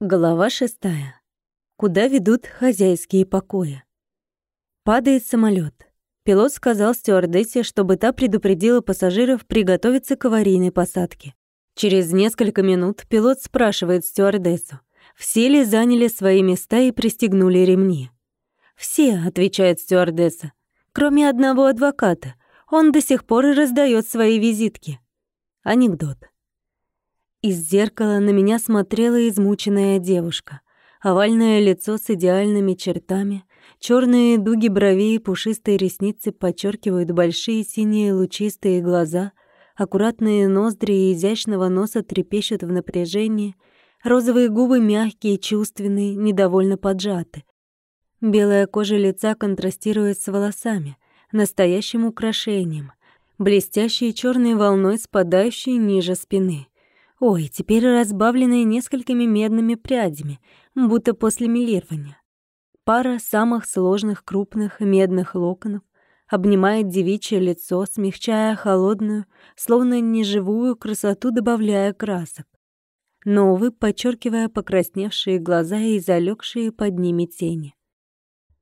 Глава шестая. Куда ведут хозяйские покои? Падает самолет. Пилот сказал стюардессе, чтобы та предупредила пассажиров приготовиться к аварийной посадке. Через несколько минут пилот спрашивает стюардессу, все ли заняли свои места и пристегнули ремни. «Все», — отвечает стюардесса, — «кроме одного адвоката. Он до сих пор и раздает свои визитки». Анекдот. Из зеркала на меня смотрела измученная девушка. Овальное лицо с идеальными чертами, черные дуги бровей и пушистые ресницы подчеркивают большие синие лучистые глаза, аккуратные ноздри и изящного носа трепещут в напряжении, розовые губы мягкие, чувственные, недовольно поджаты. Белая кожа лица контрастирует с волосами, настоящим украшением, блестящей черной волной, спадающей ниже спины — Ой, теперь разбавленные несколькими медными прядями, будто после милирования. Пара самых сложных крупных медных локонов обнимает девичье лицо, смягчая холодную, словно неживую красоту, добавляя красок. Новый, подчеркивая покрасневшие глаза и залегшие под ними тени.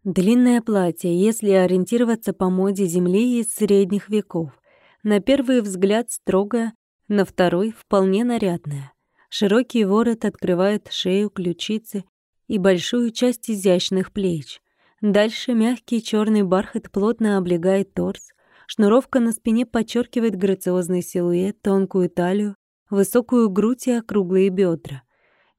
Длинное платье, если ориентироваться по моде земли из средних веков. На первый взгляд строгое, на второй вполне нарядная. Широкий ворот открывает шею, ключицы и большую часть изящных плеч. Дальше мягкий черный бархат плотно облегает торс, шнуровка на спине подчеркивает грациозный силуэт, тонкую талию, высокую грудь и округлые бедра.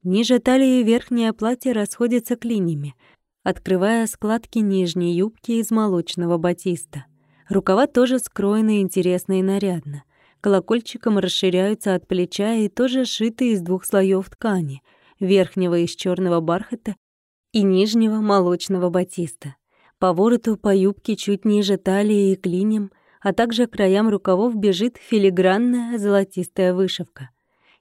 Ниже талии верхнее платье расходится клинями, открывая складки нижней юбки из молочного батиста. Рукава тоже скроены интересно и нарядно колокольчиком расширяются от плеча и тоже сшиты из двух слоев ткани, верхнего из черного бархата и нижнего молочного батиста. По вороту, по юбке чуть ниже талии и клинем, а также краям рукавов бежит филигранная золотистая вышивка.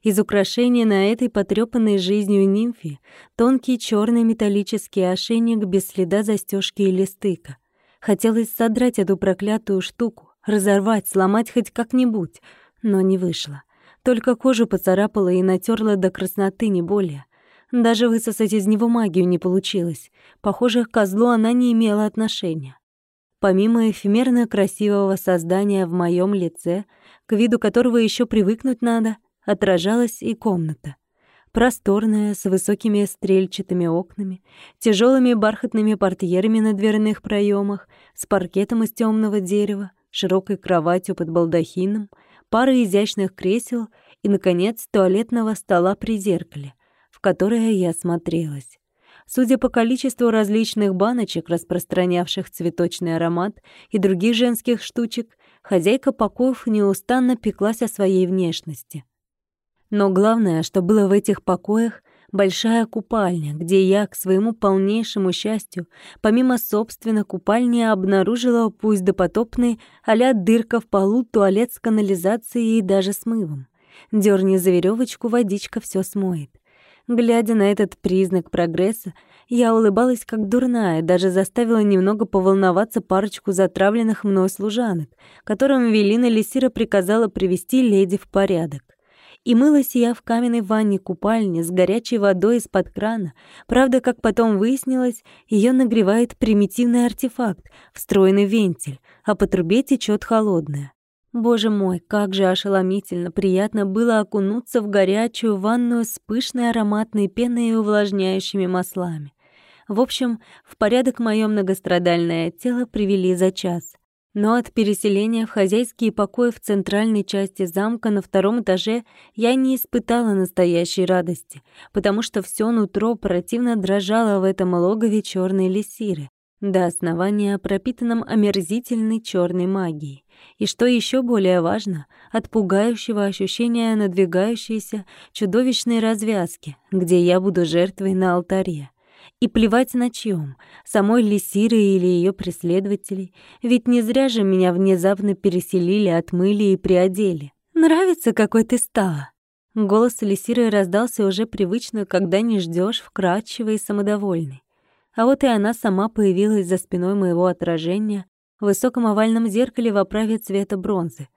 Из украшений на этой потрёпанной жизнью нимфе тонкий черный металлический ошейник без следа застежки или стыка. Хотелось содрать эту проклятую штуку, разорвать, сломать хоть как-нибудь, но не вышло. Только кожу поцарапала и натерла до красноты, не более. Даже высосать из него магию не получилось. Похоже, к козлу она не имела отношения. Помимо эфемерно красивого создания в моем лице, к виду которого еще привыкнуть надо, отражалась и комната. Просторная, с высокими стрельчатыми окнами, тяжелыми бархатными портьерами на дверных проемах, с паркетом из темного дерева, широкой кроватью под балдахином, парой изящных кресел и, наконец, туалетного стола при зеркале, в которое я смотрелась. Судя по количеству различных баночек, распространявших цветочный аромат и других женских штучек, хозяйка покоев неустанно пеклась о своей внешности. Но главное, что было в этих покоях, большая купальня, где я, к своему полнейшему счастью, помимо собственно купальни, обнаружила пусть допотопный а дырка в полу, туалет с канализацией и даже с мывом. Дёрни за веревочку, водичка все смоет. Глядя на этот признак прогресса, я улыбалась как дурная, даже заставила немного поволноваться парочку затравленных мной служанок, которым Велина Лисира приказала привести леди в порядок. И мылась я в каменной ванне купальни с горячей водой из-под крана. Правда, как потом выяснилось, ее нагревает примитивный артефакт, встроенный вентиль, а по трубе течет холодная. Боже мой, как же ошеломительно приятно было окунуться в горячую ванную с пышной ароматной пеной и увлажняющими маслами. В общем, в порядок моё многострадальное тело привели за час. Но от переселения в хозяйские покои в центральной части замка на втором этаже я не испытала настоящей радости, потому что все нутро противно дрожало в этом логове черной лисиры, до основания пропитанном омерзительной черной магией. И что еще более важно, от пугающего ощущения надвигающейся чудовищной развязки, где я буду жертвой на алтаре. И плевать на чьем, самой Лисиры или ее преследователей, ведь не зря же меня внезапно переселили, отмыли и приодели. Нравится, какой ты стала. Голос Лисиры раздался уже привычно, когда не ждешь, вкрадчивый и самодовольный. А вот и она сама появилась за спиной моего отражения в высоком овальном зеркале в оправе цвета бронзы.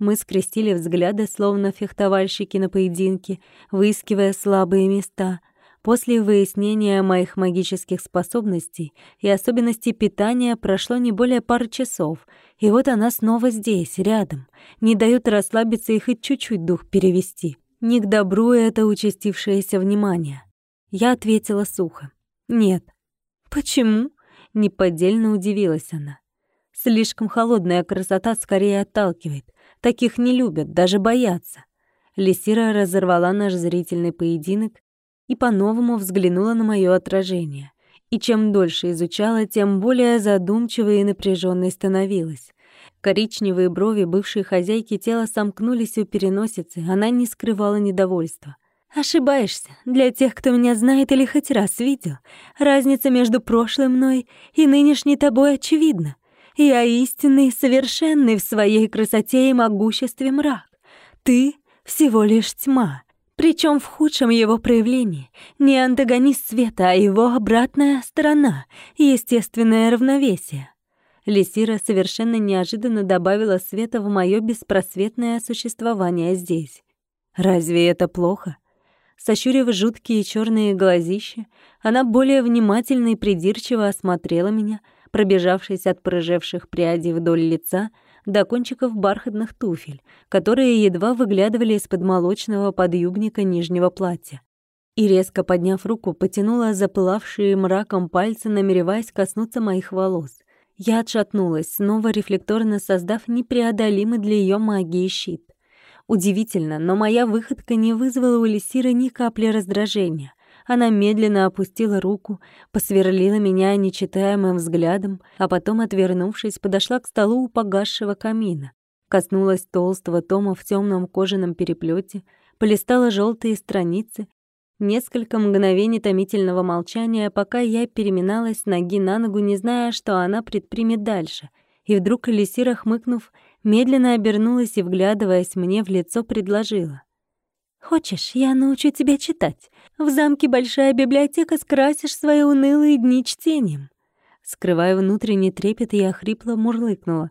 Мы скрестили взгляды, словно фехтовальщики на поединке, выискивая слабые места — После выяснения моих магических способностей и особенностей питания прошло не более пары часов, и вот она снова здесь, рядом, не дает расслабиться и хоть чуть-чуть дух перевести. Не к добру это участившееся внимание. Я ответила сухо. «Нет». «Почему?» — неподдельно удивилась она. «Слишком холодная красота скорее отталкивает. Таких не любят, даже боятся». Лисира разорвала наш зрительный поединок и по-новому взглянула на моё отражение. И чем дольше изучала, тем более задумчивой и напряженной становилась. Коричневые брови бывшей хозяйки тела сомкнулись у переносицы, она не скрывала недовольства. «Ошибаешься. Для тех, кто меня знает или хоть раз видел, разница между прошлым мной и нынешней тобой очевидна. Я истинный, совершенный в своей красоте и могуществе мрак. Ты — всего лишь тьма, причем в худшем его проявлении. Не антагонист света, а его обратная сторона, естественное равновесие. Лисира совершенно неожиданно добавила света в мое беспросветное существование здесь. Разве это плохо? Сощурив жуткие черные глазища, она более внимательно и придирчиво осмотрела меня, пробежавшись от прыжевших прядей вдоль лица — до кончиков бархатных туфель, которые едва выглядывали из-под молочного подъюбника нижнего платья. И, резко подняв руку, потянула запылавшие мраком пальцы, намереваясь коснуться моих волос. Я отшатнулась, снова рефлекторно создав непреодолимый для ее магии щит. Удивительно, но моя выходка не вызвала у Лисиры ни капли раздражения. Она медленно опустила руку, посверлила меня нечитаемым взглядом, а потом, отвернувшись, подошла к столу у погасшего камина. Коснулась толстого тома в темном кожаном переплете, полистала желтые страницы. Несколько мгновений томительного молчания, пока я переминалась с ноги на ногу, не зная, что она предпримет дальше. И вдруг Элисира, хмыкнув, медленно обернулась и, вглядываясь мне в лицо, предложила. «Хочешь, я научу тебя читать? В замке большая библиотека, скрасишь свои унылые дни чтением». Скрывая внутренний трепет, я хрипло мурлыкнула.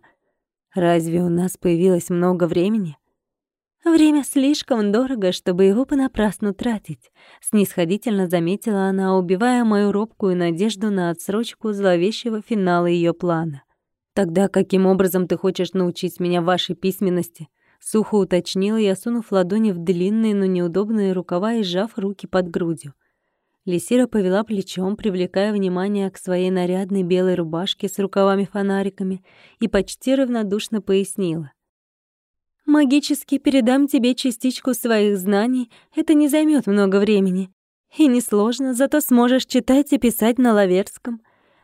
«Разве у нас появилось много времени?» «Время слишком дорого, чтобы его понапрасну тратить», — снисходительно заметила она, убивая мою робкую надежду на отсрочку зловещего финала ее плана. «Тогда каким образом ты хочешь научить меня вашей письменности?» Сухо уточнила я, сунув ладони в длинные, но неудобные рукава и сжав руки под грудью. Лисира повела плечом, привлекая внимание к своей нарядной белой рубашке с рукавами-фонариками и почти равнодушно пояснила. «Магически передам тебе частичку своих знаний, это не займет много времени. И несложно, зато сможешь читать и писать на лаверском»,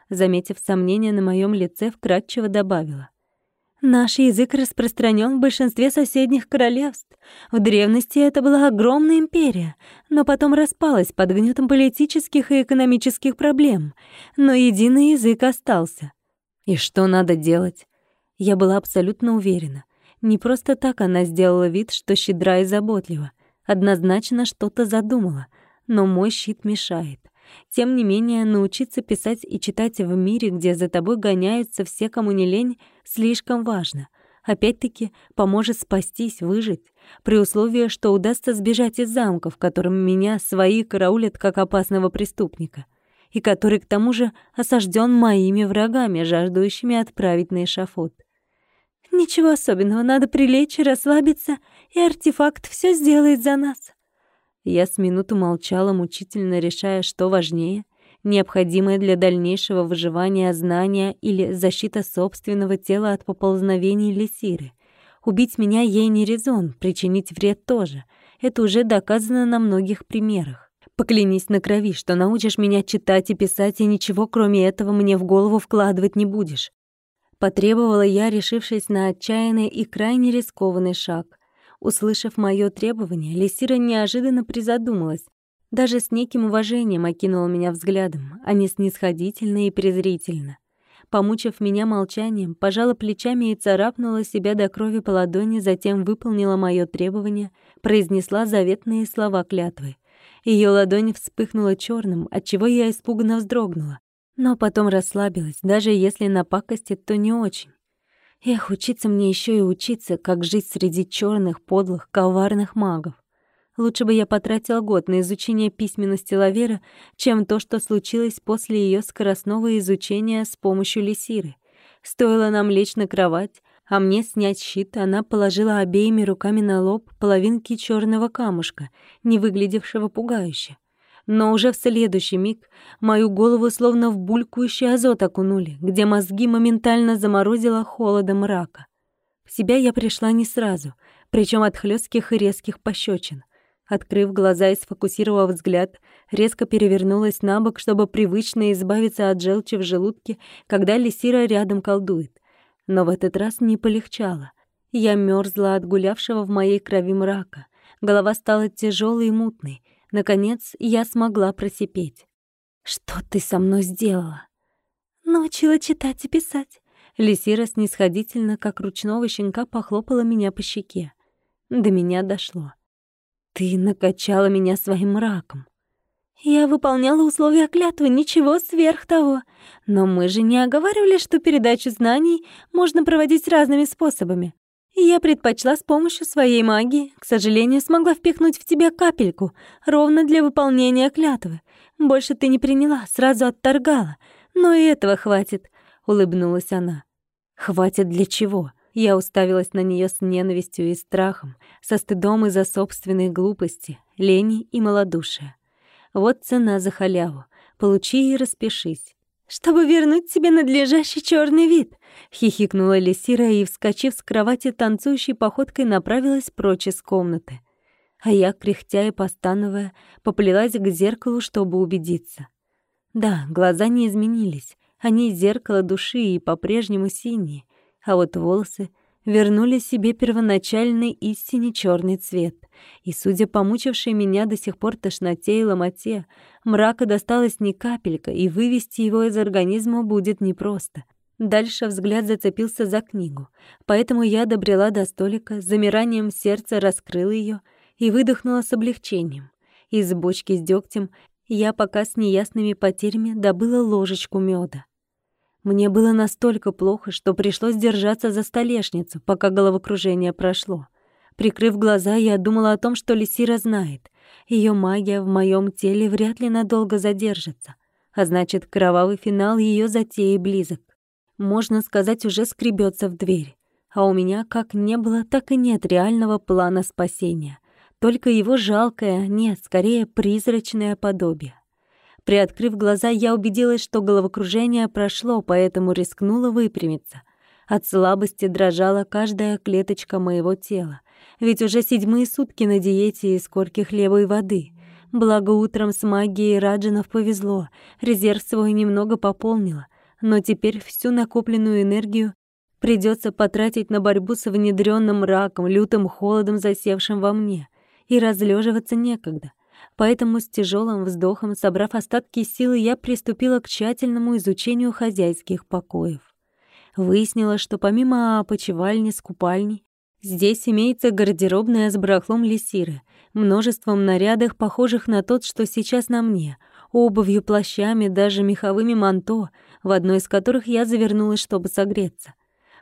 заметив сомнение на моем лице, вкратчиво добавила. Наш язык распространен в большинстве соседних королевств. В древности это была огромная империя, но потом распалась под гнетом политических и экономических проблем. Но единый язык остался. И что надо делать? Я была абсолютно уверена. Не просто так она сделала вид, что щедра и заботлива. Однозначно что-то задумала, но мой щит мешает. Тем не менее, научиться писать и читать в мире, где за тобой гоняются все, кому не лень, слишком важно. Опять-таки, поможет спастись, выжить, при условии, что удастся сбежать из замка, в котором меня свои караулят как опасного преступника, и который, к тому же, осажден моими врагами, жаждущими отправить на эшафот. Ничего особенного, надо прилечь, расслабиться, и артефакт все сделает за нас. Я с минуту молчала, мучительно решая, что важнее — необходимое для дальнейшего выживания знания или защита собственного тела от поползновений Лисиры. Убить меня ей не резон, причинить вред тоже. Это уже доказано на многих примерах. Поклянись на крови, что научишь меня читать и писать, и ничего кроме этого мне в голову вкладывать не будешь. Потребовала я, решившись на отчаянный и крайне рискованный шаг. Услышав моё требование, Лисира неожиданно призадумалась. Даже с неким уважением окинула меня взглядом, а не снисходительно и презрительно. Помучив меня молчанием, пожала плечами и царапнула себя до крови по ладони, затем выполнила моё требование, произнесла заветные слова клятвы. Её ладонь вспыхнула чёрным, отчего я испуганно вздрогнула. Но потом расслабилась, даже если напакостит, то не очень. Эх, учиться мне еще и учиться, как жить среди черных, подлых, коварных магов. Лучше бы я потратила год на изучение письменности Лавера, чем то, что случилось после ее скоростного изучения с помощью лисиры. Стоило нам лечь на кровать, а мне снять щит, она положила обеими руками на лоб половинки черного камушка, не выглядевшего пугающе. Но уже в следующий миг мою голову словно в булькающий азот окунули, где мозги моментально заморозило холодом рака. В себя я пришла не сразу, причем от хлестких и резких пощечин. Открыв глаза и сфокусировав взгляд, резко перевернулась на бок, чтобы привычно избавиться от желчи в желудке, когда Лисира рядом колдует. Но в этот раз не полегчало. Я мерзла от гулявшего в моей крови мрака. Голова стала тяжелой и мутной. Наконец, я смогла просипеть. «Что ты со мной сделала?» «Научила читать и писать». Лисира снисходительно, как ручного щенка, похлопала меня по щеке. До меня дошло. Ты накачала меня своим мраком. Я выполняла условия клятвы, ничего сверх того. Но мы же не оговаривали, что передачу знаний можно проводить разными способами. Я предпочла с помощью своей магии. К сожалению, смогла впихнуть в тебя капельку, ровно для выполнения клятвы. Больше ты не приняла, сразу отторгала. Но и этого хватит, улыбнулась она. Хватит для чего? Я уставилась на нее с ненавистью и страхом, со стыдом из-за собственной глупости, лени и малодушия. Вот цена за халяву. Получи и распишись. «Чтобы вернуть тебе надлежащий черный вид!» — хихикнула Лисира и, вскочив с кровати, танцующей походкой направилась прочь из комнаты. А я, кряхтя и постановая, поплелась к зеркалу, чтобы убедиться. Да, глаза не изменились. Они зеркало души и по-прежнему синие а вот волосы вернули себе первоначальный истине черный цвет. И, судя по мучившей меня до сих пор тошноте и ломоте, мрака досталось ни капелька, и вывести его из организма будет непросто. Дальше взгляд зацепился за книгу, поэтому я добрела до столика, замиранием сердца раскрыла ее и выдохнула с облегчением. Из бочки с дегтем я пока с неясными потерями добыла ложечку меда. Мне было настолько плохо, что пришлось держаться за столешницу, пока головокружение прошло. Прикрыв глаза, я думала о том, что Лисира знает. Ее магия в моем теле вряд ли надолго задержится. А значит, кровавый финал ее затеи близок. Можно сказать, уже скребется в дверь. А у меня как не было, так и нет реального плана спасения. Только его жалкое, нет, скорее призрачное подобие. Приоткрыв глаза, я убедилась, что головокружение прошло, поэтому рискнула выпрямиться. От слабости дрожала каждая клеточка моего тела. Ведь уже седьмые сутки на диете из корки хлеба и воды. Благо утром с магией Раджинов повезло, резерв свой немного пополнила. Но теперь всю накопленную энергию придется потратить на борьбу с внедренным раком, лютым холодом, засевшим во мне. И разлеживаться некогда. Поэтому с тяжелым вздохом, собрав остатки силы, я приступила к тщательному изучению хозяйских покоев. Выяснила, что помимо опочивальни с купальней, здесь имеется гардеробная с барахлом лисиры, множеством нарядов, похожих на тот, что сейчас на мне, обувью, плащами, даже меховыми манто, в одно из которых я завернулась, чтобы согреться.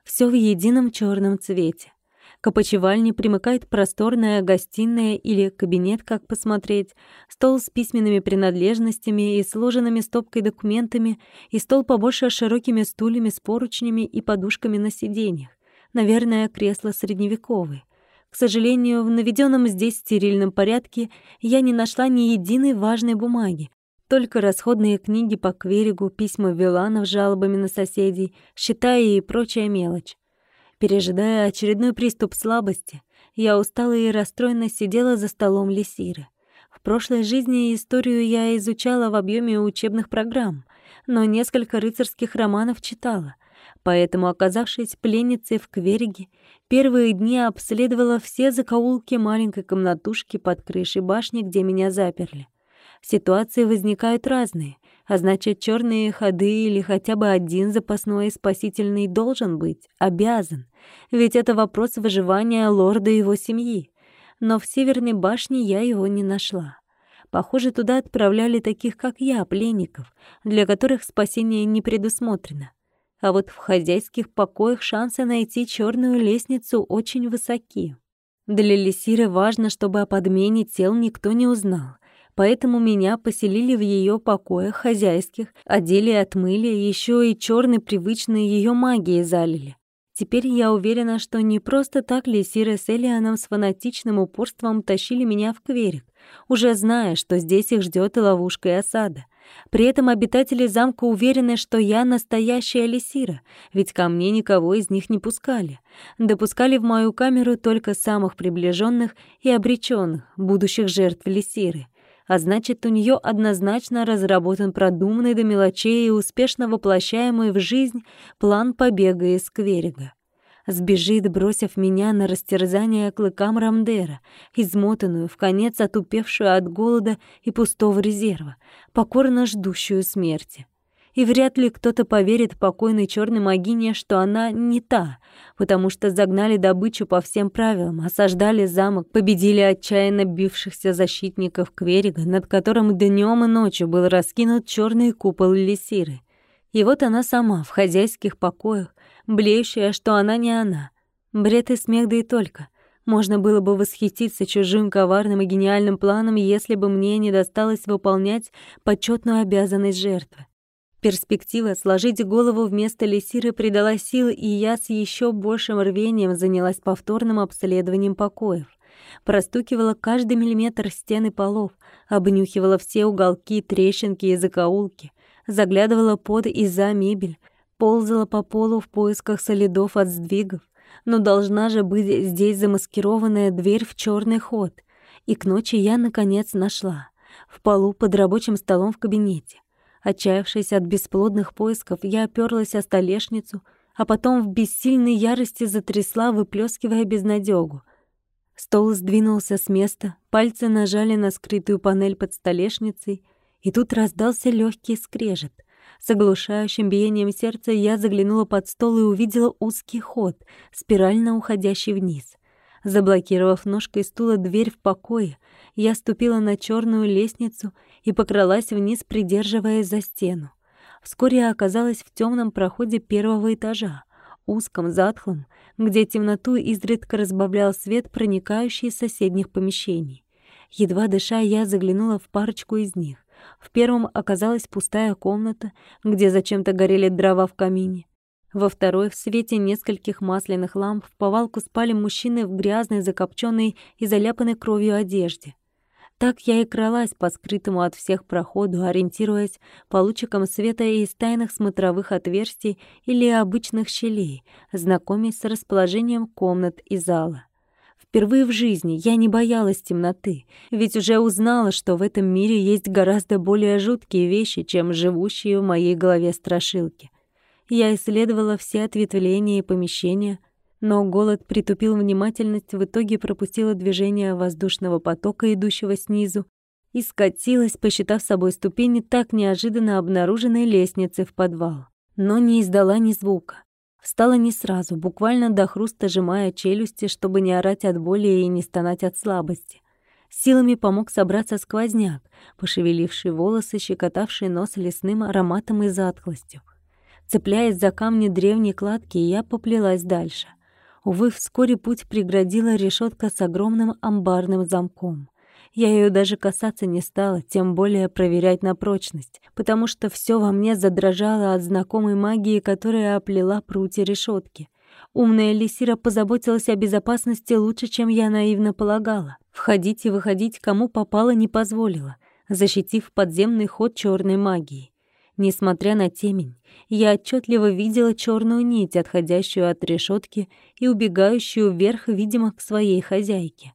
Все в едином черном цвете. К опочивальне примыкает просторная гостиная или кабинет, как посмотреть, стол с письменными принадлежностями и сложенными стопкой документами, и стол побольше с широкими стульями с поручнями и подушками на сиденьях. Наверное, кресло средневековое. К сожалению, в наведенном здесь стерильном порядке я не нашла ни единой важной бумаги, только расходные книги по кверигу, письма Виланов с жалобами на соседей, счета и прочая мелочь. Пережидая очередной приступ слабости, я устала и расстроенно сидела за столом Лисиры. В прошлой жизни историю я изучала в объеме учебных программ, но несколько рыцарских романов читала, поэтому, оказавшись пленницей в Квериге, первые дни обследовала все закоулки маленькой комнатушки под крышей башни, где меня заперли. Ситуации возникают разные, а значит, черные ходы или хотя бы один запасной спасительный должен быть, обязан. Ведь это вопрос выживания лорда и его семьи. Но в Северной башне я его не нашла. Похоже, туда отправляли таких, как я, пленников, для которых спасение не предусмотрено. А вот в хозяйских покоях шансы найти черную лестницу очень высоки. Для Лисиры важно, чтобы о подмене тел никто не узнал. Поэтому меня поселили в ее покоях хозяйских, одели и отмыли, еще и черной привычной ее магией залили. Теперь я уверена, что не просто так Лисира с Элианом с фанатичным упорством тащили меня в Кверик, уже зная, что здесь их ждет и ловушка, и осада. При этом обитатели замка уверены, что я настоящая Лисира, ведь ко мне никого из них не пускали. Допускали в мою камеру только самых приближенных и обреченных, будущих жертв Лисиры — а значит, у нее однозначно разработан продуманный до мелочей и успешно воплощаемый в жизнь план побега из Кверига. Сбежит, бросив меня на растерзание клыкам Рамдера, измотанную, в конец отупевшую от голода и пустого резерва, покорно ждущую смерти и вряд ли кто-то поверит покойной черной магине, что она не та, потому что загнали добычу по всем правилам, осаждали замок, победили отчаянно бившихся защитников Кверига, над которым днем и ночью был раскинут черный купол Лисиры. И вот она сама в хозяйских покоях, блеющая, что она не она. Бред и смех да и только. Можно было бы восхититься чужим коварным и гениальным планом, если бы мне не досталось выполнять почетную обязанность жертвы. Перспектива сложить голову вместо лисиры придала сил, и я с еще большим рвением занялась повторным обследованием покоев. Простукивала каждый миллиметр стен и полов, обнюхивала все уголки, трещинки и закоулки, заглядывала под и за мебель, ползала по полу в поисках следов от сдвигов. Но должна же быть здесь замаскированная дверь в черный ход. И к ночи я, наконец, нашла. В полу под рабочим столом в кабинете. Отчаявшись от бесплодных поисков, я оперлась о столешницу, а потом в бессильной ярости затрясла, выплескивая безнадёгу. Стол сдвинулся с места, пальцы нажали на скрытую панель под столешницей, и тут раздался легкий скрежет. С оглушающим биением сердца я заглянула под стол и увидела узкий ход, спирально уходящий вниз. Заблокировав ножкой стула дверь в покое, я ступила на черную лестницу и покралась вниз, придерживаясь за стену. Вскоре оказалась в темном проходе первого этажа, узком, затхлом, где темноту изредка разбавлял свет, проникающий из соседних помещений. Едва дыша, я заглянула в парочку из них. В первом оказалась пустая комната, где зачем-то горели дрова в камине. Во второй, в свете нескольких масляных ламп, в повалку спали мужчины в грязной, закопченной и заляпанной кровью одежде. Так я и кралась по скрытому от всех проходу, ориентируясь по лучикам света из тайных смотровых отверстий или обычных щелей, знакомясь с расположением комнат и зала. Впервые в жизни я не боялась темноты, ведь уже узнала, что в этом мире есть гораздо более жуткие вещи, чем живущие в моей голове страшилки. Я исследовала все ответвления и помещения, но голод притупил внимательность, в итоге пропустила движение воздушного потока, идущего снизу, и скатилась, посчитав собой ступени так неожиданно обнаруженной лестницы в подвал. Но не издала ни звука. Встала не сразу, буквально до хруста сжимая челюсти, чтобы не орать от боли и не стонать от слабости. Силами помог собраться сквозняк, пошевеливший волосы, щекотавший нос лесным ароматом и затхлостью. Цепляясь за камни древней кладки, я поплелась дальше. Увы, вскоре путь преградила решетка с огромным амбарным замком. Я ее даже касаться не стала, тем более проверять на прочность, потому что все во мне задрожало от знакомой магии, которая оплела прутья решетки. Умная Лисира позаботилась о безопасности лучше, чем я наивно полагала. Входить и выходить кому попало не позволила, защитив подземный ход черной магии. Несмотря на темень, я отчетливо видела черную нить, отходящую от решетки и убегающую вверх, видимо, к своей хозяйке.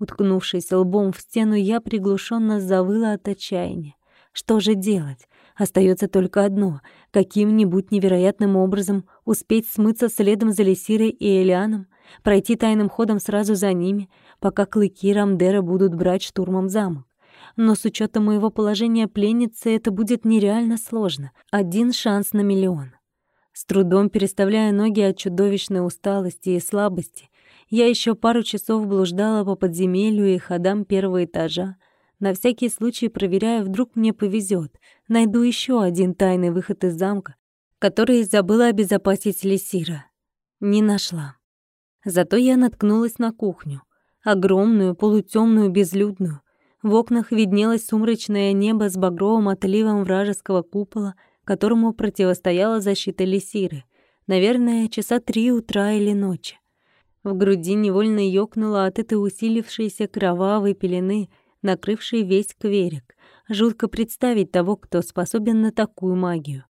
Уткнувшись лбом в стену, я приглушенно завыла от отчаяния. Что же делать? Остается только одно — каким-нибудь невероятным образом успеть смыться следом за Лесирой и Элианом, пройти тайным ходом сразу за ними, пока клыки Рамдера будут брать штурмом замок но с учетом моего положения пленницы это будет нереально сложно. Один шанс на миллион. С трудом переставляя ноги от чудовищной усталости и слабости, я еще пару часов блуждала по подземелью и ходам первого этажа, на всякий случай проверяя, вдруг мне повезет, найду еще один тайный выход из замка, который забыла обезопасить Лисира. Не нашла. Зато я наткнулась на кухню — Огромную, полутемную, безлюдную. В окнах виднелось сумрачное небо с багровым отливом вражеского купола, которому противостояла защита Лисиры. Наверное, часа три утра или ночи. В груди невольно ёкнуло от этой усилившейся кровавой пелены, накрывшей весь кверик. Жутко представить того, кто способен на такую магию.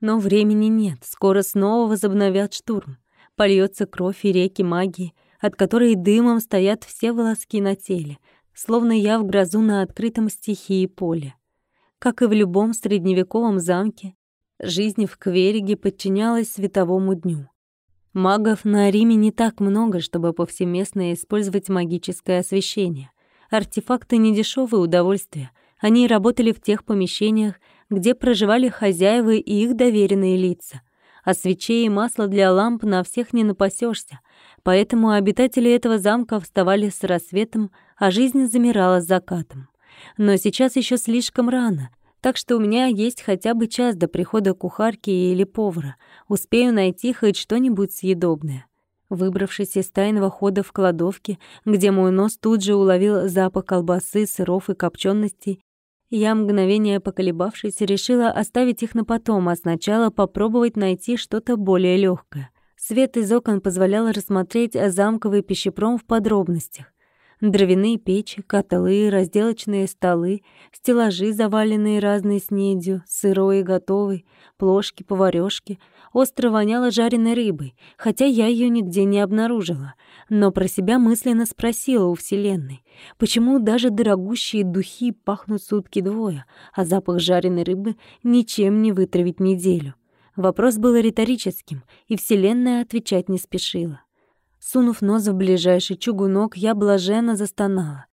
Но времени нет, скоро снова возобновят штурм. Польется кровь и реки магии, от которой дымом стоят все волоски на теле, словно я в грозу на открытом стихии поле. Как и в любом средневековом замке, жизнь в Квериге подчинялась световому дню. Магов на Риме не так много, чтобы повсеместно использовать магическое освещение. Артефакты — не дешевое удовольствие. Они работали в тех помещениях, где проживали хозяева и их доверенные лица. А свечей и масла для ламп на всех не напасешься, поэтому обитатели этого замка вставали с рассветом, а жизнь замирала с закатом. Но сейчас еще слишком рано — так что у меня есть хотя бы час до прихода кухарки или повара. Успею найти хоть что-нибудь съедобное. Выбравшись из тайного хода в кладовке, где мой нос тут же уловил запах колбасы, сыров и копченостей, я, мгновение поколебавшись, решила оставить их на потом, а сначала попробовать найти что-то более легкое. Свет из окон позволял рассмотреть замковый пищепром в подробностях. Дровяные печи, котлы, разделочные столы, стеллажи, заваленные разной снедью, сырой и готовой, плошки, поварёшки. Остро воняло жареной рыбой, хотя я её нигде не обнаружила. Но про себя мысленно спросила у Вселенной, почему даже дорогущие духи пахнут сутки двое, а запах жареной рыбы ничем не вытравить неделю. Вопрос был риторическим, и Вселенная отвечать не спешила. Сунув нос в ближайший чугунок, я блаженно застонала.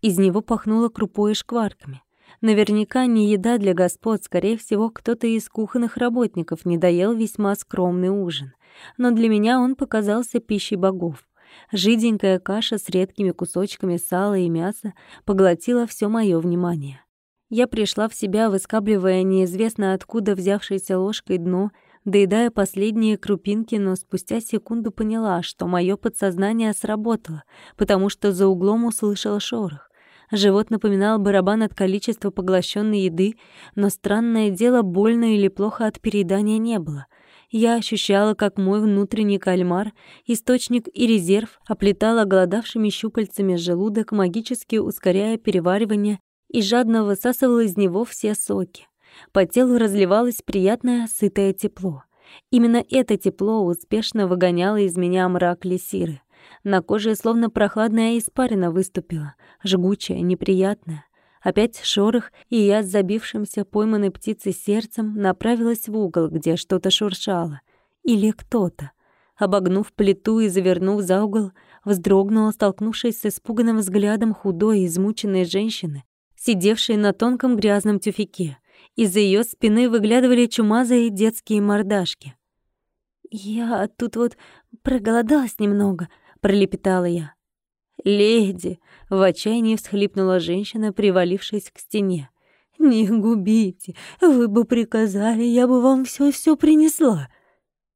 Из него пахнуло крупой и шкварками. Наверняка не еда для господ, скорее всего, кто-то из кухонных работников не доел весьма скромный ужин. Но для меня он показался пищей богов. Жиденькая каша с редкими кусочками сала и мяса поглотила все мое внимание. Я пришла в себя, выскабливая неизвестно откуда взявшейся ложкой дно — доедая последние крупинки, но спустя секунду поняла, что мое подсознание сработало, потому что за углом услышала шорох. Живот напоминал барабан от количества поглощенной еды, но странное дело, больно или плохо от переедания не было. Я ощущала, как мой внутренний кальмар, источник и резерв, оплетал оголодавшими щупальцами желудок, магически ускоряя переваривание и жадно высасывал из него все соки. По телу разливалось приятное, сытое тепло. Именно это тепло успешно выгоняло из меня мрак лисиры. На коже словно прохладная испарина выступила, жгучая, неприятная. Опять шорох, и я с забившимся пойманной птицей сердцем направилась в угол, где что-то шуршало. Или кто-то. Обогнув плиту и завернув за угол, вздрогнула, столкнувшись с испуганным взглядом худой, измученной женщины, сидевшей на тонком грязном тюфике. Из-за ее спины выглядывали чумазые детские мордашки. «Я тут вот проголодалась немного», — пролепетала я. «Леди!» — в отчаянии всхлипнула женщина, привалившись к стене. «Не губите! Вы бы приказали, я бы вам все-все принесла!»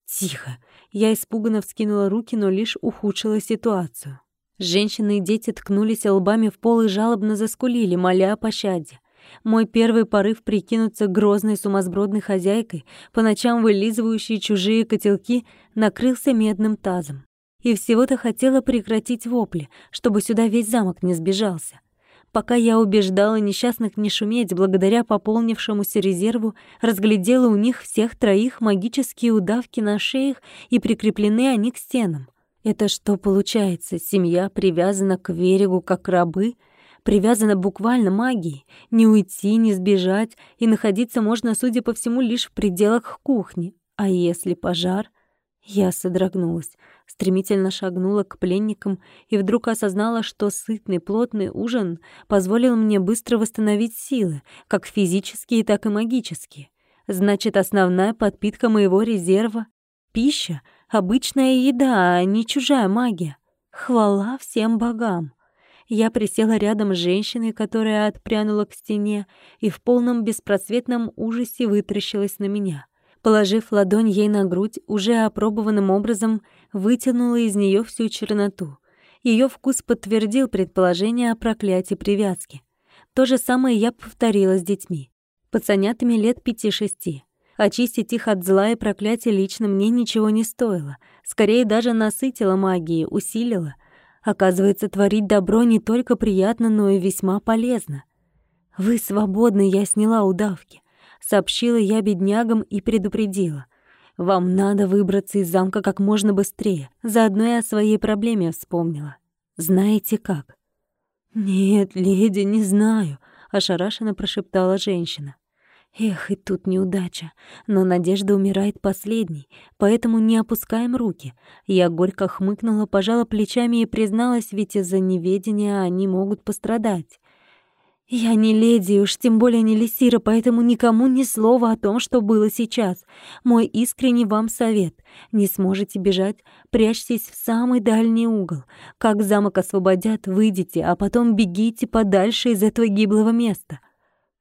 «Тихо!» Я испуганно вскинула руки, но лишь ухудшила ситуацию. Женщины и дети ткнулись лбами в пол и жалобно заскулили, моля о пощаде. Мой первый порыв прикинуться грозной сумасбродной хозяйкой, по ночам вылизывающей чужие котелки, накрылся медным тазом. И всего-то хотела прекратить вопли, чтобы сюда весь замок не сбежался. Пока я убеждала несчастных не шуметь, благодаря пополнившемуся резерву, разглядела у них всех троих магические удавки на шеях и прикреплены они к стенам. Это что получается? Семья привязана к берегу как рабы — привязана буквально магией. Не уйти, не сбежать, и находиться можно, судя по всему, лишь в пределах кухни. А если пожар? Я содрогнулась, стремительно шагнула к пленникам и вдруг осознала, что сытный, плотный ужин позволил мне быстро восстановить силы, как физические, так и магические. Значит, основная подпитка моего резерва — пища, обычная еда, а не чужая магия. Хвала всем богам! Я присела рядом с женщиной, которая отпрянула к стене, и в полном беспросветном ужасе вытрящилась на меня. Положив ладонь ей на грудь, уже опробованным образом вытянула из нее всю черноту. Ее вкус подтвердил предположение о проклятии привязки. То же самое я повторила с детьми. Пацанятами лет пяти-шести. Очистить их от зла и проклятия лично мне ничего не стоило. Скорее даже насытила магией, усилила. Оказывается, творить добро не только приятно, но и весьма полезно. «Вы свободны, я сняла удавки», — сообщила я беднягам и предупредила. «Вам надо выбраться из замка как можно быстрее. Заодно я о своей проблеме вспомнила. Знаете как?» «Нет, леди, не знаю», — ошарашенно прошептала женщина. Эх, и тут неудача. Но надежда умирает последней, поэтому не опускаем руки. Я горько хмыкнула, пожала плечами и призналась, ведь из-за неведения они могут пострадать. Я не леди, уж тем более не лисира, поэтому никому ни слова о том, что было сейчас. Мой искренний вам совет. Не сможете бежать, прячьтесь в самый дальний угол. Как замок освободят, выйдите, а потом бегите подальше из этого гиблого места.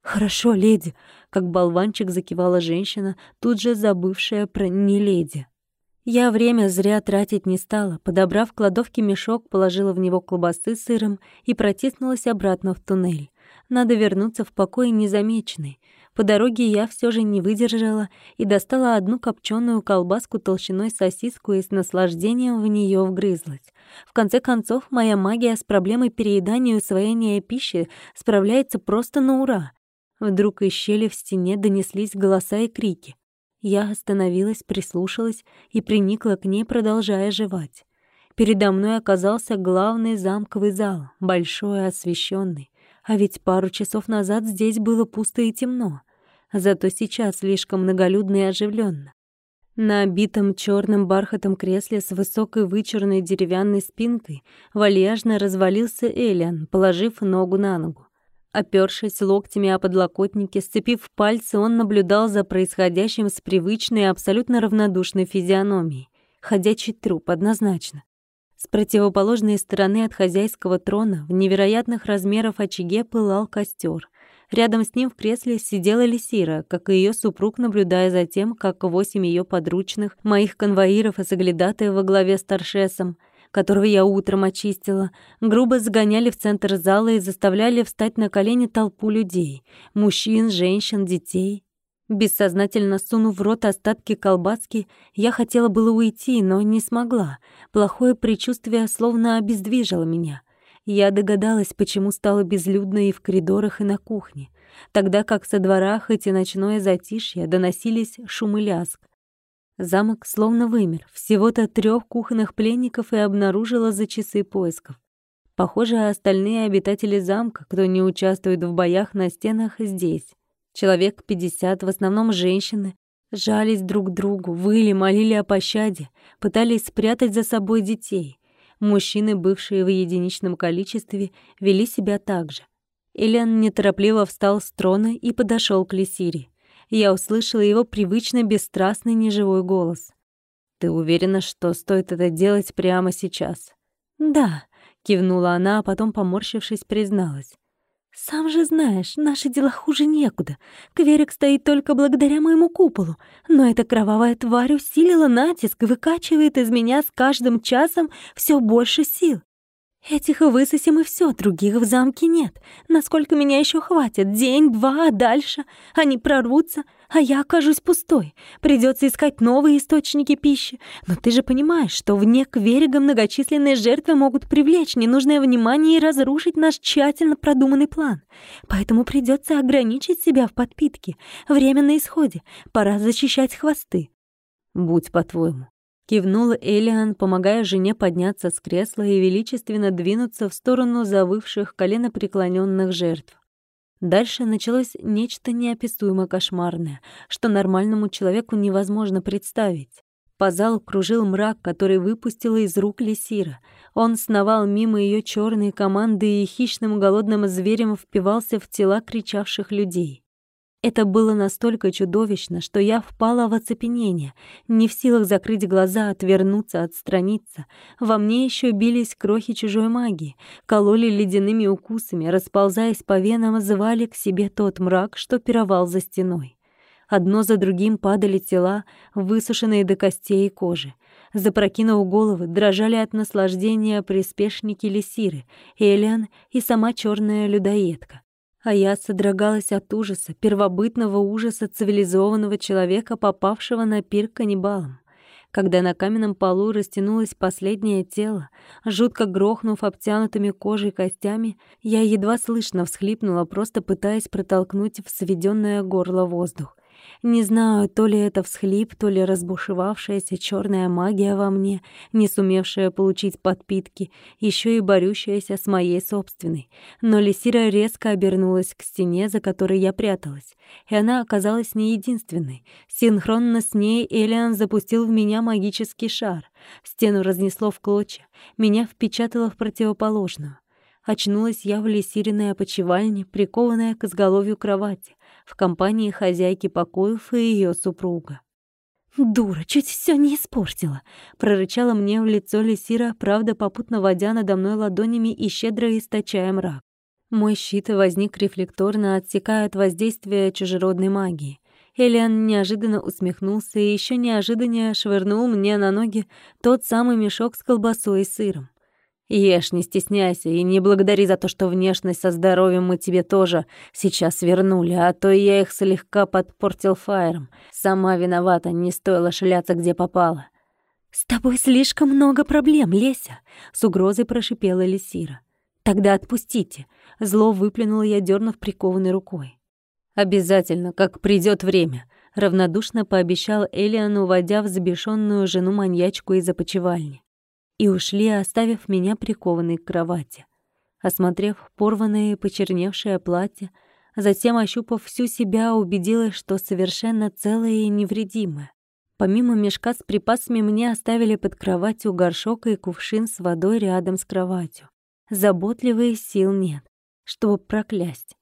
Хорошо, леди, как болванчик закивала женщина, тут же забывшая про неледи. Я время зря тратить не стала. Подобрав в кладовке мешок, положила в него колбасы с сыром и протиснулась обратно в туннель. Надо вернуться в покой незамеченной. По дороге я все же не выдержала и достала одну копченую колбаску толщиной сосиску и с наслаждением в нее вгрызлась. В конце концов, моя магия с проблемой переедания и усвоения пищи справляется просто на ура. Вдруг из щели в стене донеслись голоса и крики. Я остановилась, прислушалась и приникла к ней, продолжая жевать. Передо мной оказался главный замковый зал, большой, освещенный. А ведь пару часов назад здесь было пусто и темно. Зато сейчас слишком многолюдно и оживленно. На обитом черным бархатом кресле с высокой вычурной деревянной спинкой вальяжно развалился Элиан, положив ногу на ногу. Опёршись локтями о подлокотники, сцепив пальцы, он наблюдал за происходящим с привычной и абсолютно равнодушной физиономией. Ходячий труп, однозначно. С противоположной стороны от хозяйского трона в невероятных размеров очаге пылал костер. Рядом с ним в кресле сидела Лисира, как и ее супруг, наблюдая за тем, как восемь ее подручных, моих конвоиров и соглядатая во главе с Торшесом — которого я утром очистила, грубо загоняли в центр зала и заставляли встать на колени толпу людей — мужчин, женщин, детей. Бессознательно сунув в рот остатки колбаски, я хотела было уйти, но не смогла. Плохое предчувствие словно обездвижило меня. Я догадалась, почему стало безлюдно и в коридорах, и на кухне. Тогда как со двора, хоть и ночное затишье, доносились шум и лязг. Замок словно вымер. Всего-то трех кухонных пленников и обнаружила за часы поисков. Похоже, остальные обитатели замка, кто не участвует в боях на стенах, здесь. Человек 50, в основном женщины, жались друг к другу, выли, молили о пощаде, пытались спрятать за собой детей. Мужчины, бывшие в единичном количестве, вели себя так же. Элен неторопливо встал с трона и подошел к Лисире я услышала его привычно бесстрастный неживой голос. «Ты уверена, что стоит это делать прямо сейчас?» «Да», — кивнула она, а потом, поморщившись, призналась. «Сам же знаешь, наши дела хуже некуда. Кверик стоит только благодаря моему куполу. Но эта кровавая тварь усилила натиск и выкачивает из меня с каждым часом все больше сил. Этих высосим и все, других в замке нет. Насколько меня еще хватит? День, два, а дальше? Они прорвутся, а я окажусь пустой. Придется искать новые источники пищи. Но ты же понимаешь, что вне Кверига многочисленные жертвы могут привлечь ненужное внимание и разрушить наш тщательно продуманный план. Поэтому придется ограничить себя в подпитке. Время на исходе. Пора защищать хвосты. Будь по-твоему. Кивнула Элиан, помогая жене подняться с кресла и величественно двинуться в сторону завывших коленопреклоненных жертв. Дальше началось нечто неописуемо кошмарное, что нормальному человеку невозможно представить. По залу кружил мрак, который выпустила из рук Лисира. Он сновал мимо ее черной команды и хищным голодным зверем впивался в тела кричавших людей. Это было настолько чудовищно, что я впала в оцепенение, не в силах закрыть глаза, отвернуться, отстраниться. Во мне еще бились крохи чужой магии, кололи ледяными укусами, расползаясь по венам, звали к себе тот мрак, что пировал за стеной. Одно за другим падали тела, высушенные до костей и кожи. Запрокинув головы, дрожали от наслаждения приспешники Лисиры, Элиан и сама черная людоедка. А я содрогалась от ужаса, первобытного ужаса цивилизованного человека, попавшего на пир каннибалом. Когда на каменном полу растянулось последнее тело, жутко грохнув обтянутыми кожей костями, я едва слышно всхлипнула, просто пытаясь протолкнуть в сведённое горло воздух. Не знаю, то ли это всхлип, то ли разбушевавшаяся черная магия во мне, не сумевшая получить подпитки, еще и борющаяся с моей собственной. Но Лисира резко обернулась к стене, за которой я пряталась, и она оказалась не единственной. Синхронно с ней Элиан запустил в меня магический шар. Стену разнесло в клочья, меня впечатало в противоположную. Очнулась я в лисириной опочивальне, прикованная к изголовью кровати в компании хозяйки покоев и ее супруга. «Дура, чуть все не испортила!» — прорычала мне в лицо Лисира, правда, попутно водя надо мной ладонями и щедро источая мрак. Мой щит возник рефлекторно, отсекая от воздействия чужеродной магии. Элиан неожиданно усмехнулся и еще неожиданнее швырнул мне на ноги тот самый мешок с колбасой и сыром. Ешь, не стесняйся, и не благодари за то, что внешность со здоровьем мы тебе тоже сейчас вернули, а то я их слегка подпортил фаером. Сама виновата, не стоило шляться, где попало. «С тобой слишком много проблем, Леся», — с угрозой прошипела Лисира. «Тогда отпустите», — зло выплюнула я, дернув прикованной рукой. «Обязательно, как придет время», — равнодушно пообещал Элиан, уводя взбешенную жену-маньячку из опочивальни и ушли, оставив меня прикованной к кровати. Осмотрев порванное и почерневшее платье, затем, ощупав всю себя, убедилась, что совершенно целая и невредимая. Помимо мешка с припасами мне оставили под кроватью горшок и кувшин с водой рядом с кроватью. Заботливых сил нет, чтобы проклясть.